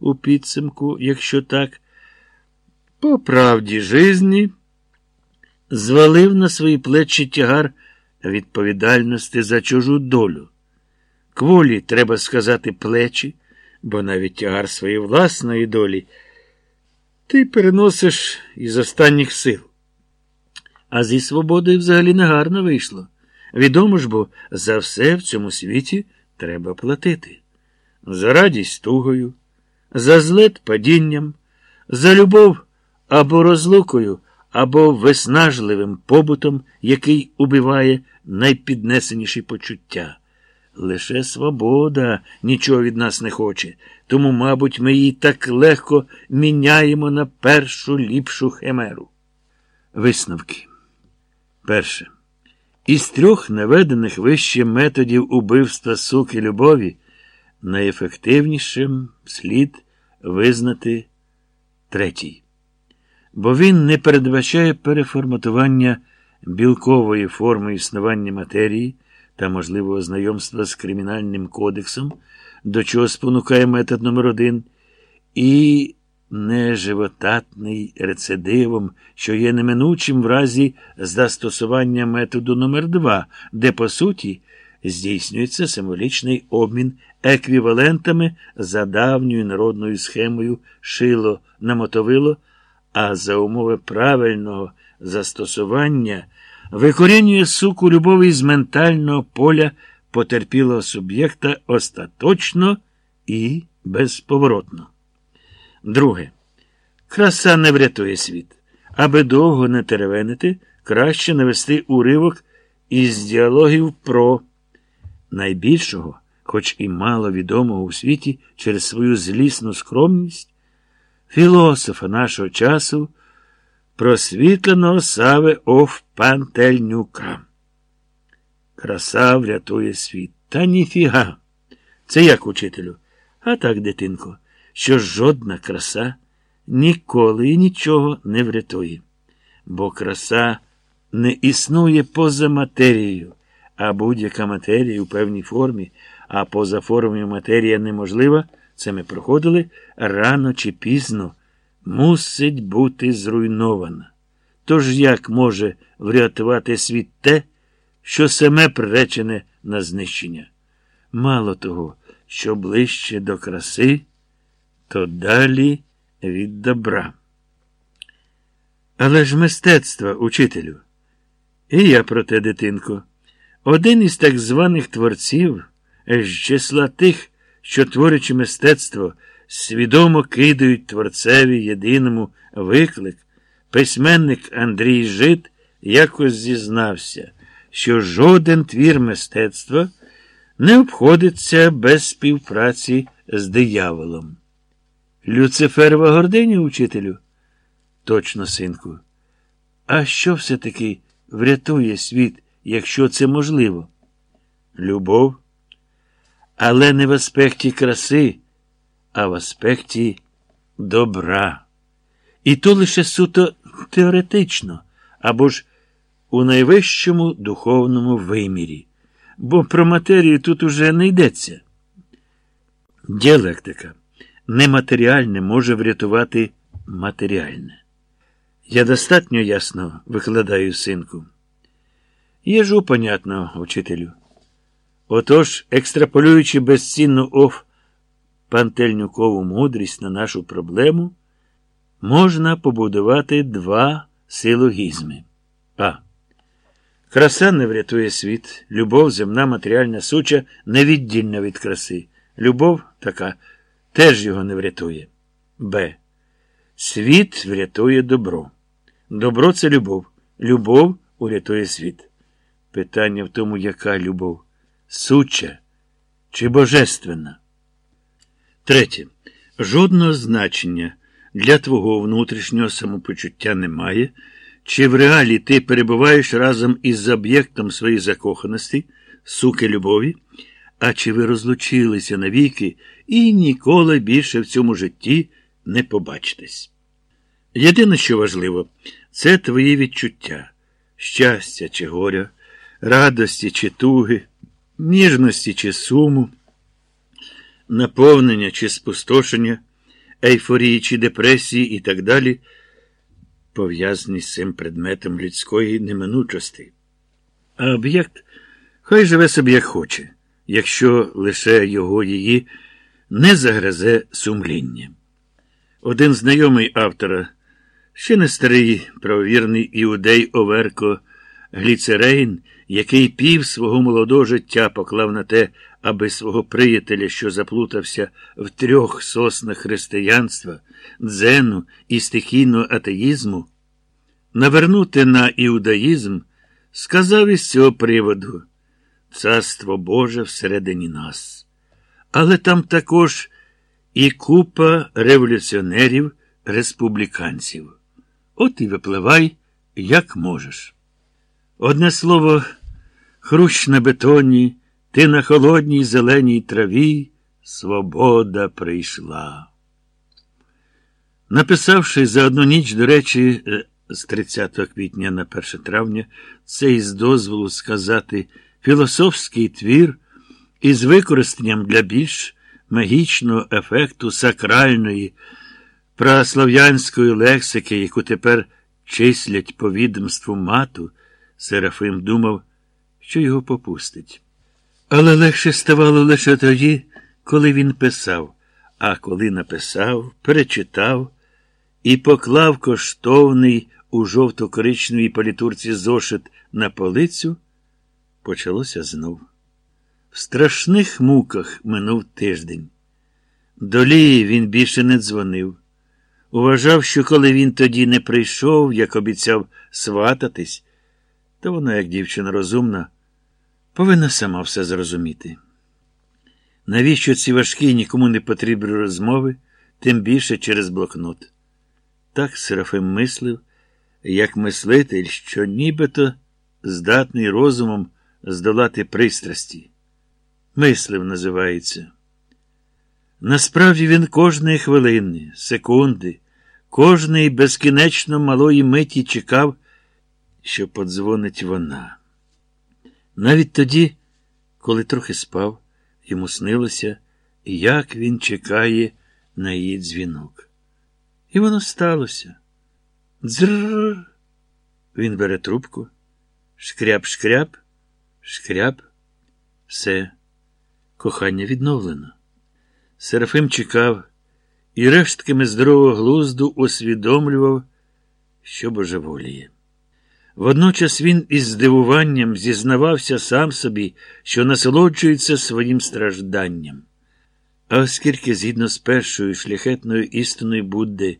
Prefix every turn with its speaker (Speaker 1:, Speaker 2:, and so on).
Speaker 1: у підсумку, якщо так, по правді жизні звалив на свої плечі тягар відповідальності за чужу долю. Кволі, треба сказати, плечі, бо навіть тягар своєї власної долі ти переносиш із останніх сил. А зі свободою взагалі негарно вийшло. Відомо ж, бо за все в цьому світі треба платити. За радість тугою, за злет падінням, за любов або розлукою, або виснажливим побутом, який убиває найпіднесеніші почуття. Лише свобода нічого від нас не хоче, тому, мабуть, ми її так легко міняємо на першу ліпшу химеру. Висновки. Перше. Із трьох наведених вище методів убивства суки любові найефективнішим слід визнати третій. Бо він не передбачає переформатування білкової форми існування матерії та можливого знайомства з кримінальним кодексом, до чого спонукає метод номер один, і неживотатний рецидивом, що є неминучим в разі застосування методу номер 2 де, по суті, здійснюється символічний обмін еквівалентами за давньою народною схемою шило на мотовило, а за умови правильного застосування викорінює суку любові з ментального поля потерпілого суб'єкта остаточно і безповоротно. Друге. Краса не врятує світ. Аби довго не теревенити, краще навести уривок із діалогів про найбільшого, хоч і мало відомого у світі через свою злісну скромність, філософа нашого часу, просвітленого Сави Оф Пантельнюка. Краса врятує світ. Та ніфіга. Це як учителю? А так, дитинко, що жодна краса ніколи і нічого не врятує. Бо краса не існує поза матерією, а будь-яка матерія у певній формі, а поза формою матерія неможлива, це ми проходили рано чи пізно, мусить бути зруйнована. Тож як може врятувати світ те, що саме приречене на знищення? Мало того, що ближче до краси, то далі від добра. Але ж мистецтва, учителю. І я про те, дитинко. Один із так званих творців з числа тих, що творячи мистецтво, свідомо кидають творцеві єдиному виклик, письменник Андрій Жит якось зізнався, що жоден твір мистецтва не обходиться без співпраці з дияволом. Люциферова гординя, учителю? Точно, синку. А що все-таки врятує світ, якщо це можливо? Любов, але не в аспекті краси, а в аспекті добра. І то лише суто теоретично, або ж у найвищому духовному вимірі, бо про матерію тут уже не йдеться. Діалектика нематеріальне може врятувати матеріальне. Я достатньо ясно викладаю синку. Єжу, понятно, учителю. Отож, екстраполюючи безцінну оф пантельнюкову мудрість на нашу проблему, можна побудувати два силогізми. А. Краса не врятує світ, любов, земна матеріальна суча невіддільна від краси. Любов така теж його не врятує. Б. Світ врятує добро. Добро це любов. Любов урятує світ. Питання в тому, яка любов суча чи божественна. Третє. Жодного значення для твого внутрішнього самопочуття немає, чи в реалі ти перебуваєш разом із об'єктом своєї закоханості, суки любові, а чи ви розлучилися навіки і ніколи більше в цьому житті не побачитесь. Єдине, що важливо, це твої відчуття, щастя чи горя, радості чи туги, ніжності чи суму, наповнення чи спустошення, ейфорії чи депресії і так далі, пов'язані з цим предметом людської неминучості. А об'єкт хай живе собі як хоче, якщо лише його її не загризе сумління. Один знайомий автора, ще не старий правовірний іудей Оверко Гліцерейн, який пів свого молодого життя поклав на те, аби свого приятеля, що заплутався в трьох соснах християнства, дзену і стихійного атеїзму, навернути на іудаїзм, сказав із цього приводу Царство Боже всередині нас. Але там також і купа революціонерів, республіканців. От і випливай, як можеш. Одне слово, хрущ на бетоні, ти на холодній зеленій траві, свобода прийшла. Написавши за одну ніч, до речі, е, з 30 квітня на 1 травня, цей з дозволу сказати філософський твір із використанням для більш магічного ефекту сакральної, праслов'янської лексики, яку тепер числять по відомству мату, Серафим думав, що його попустить. Але легше ставало лише тоді, коли він писав, а коли написав, перечитав і поклав коштовний у жовто-коричневій політурці зошит на полицю, почалося знов. В страшних муках минув тиждень. До Лії він більше не дзвонив. Уважав, що коли він тоді не прийшов, як обіцяв свататись, то вона, як дівчина розумна, повинна сама все зрозуміти. Навіщо ці важкі нікому не потрібні розмови, тим більше через блокнот? Так Серафим мислив, як мислитель, що нібито здатний розумом здолати пристрасті. Мислив називається. Насправді він кожної хвилини, секунди, кожної безкінечно малої миті чекав, що подзвонить вона. Навіть тоді, коли трохи спав, йому снилося, як він чекає на її дзвінок. І воно сталося. Дзрррр. Він бере трубку, шкряп-шкряп, шкряп. Все, кохання відновлено. Серафим чекав і рештками здорового глузду усвідомлював, що божеволіє. Водночас він із здивуванням зізнавався сам собі, що насолоджується своїм стражданням. А оскільки, згідно з першою шляхетною істиною Будди,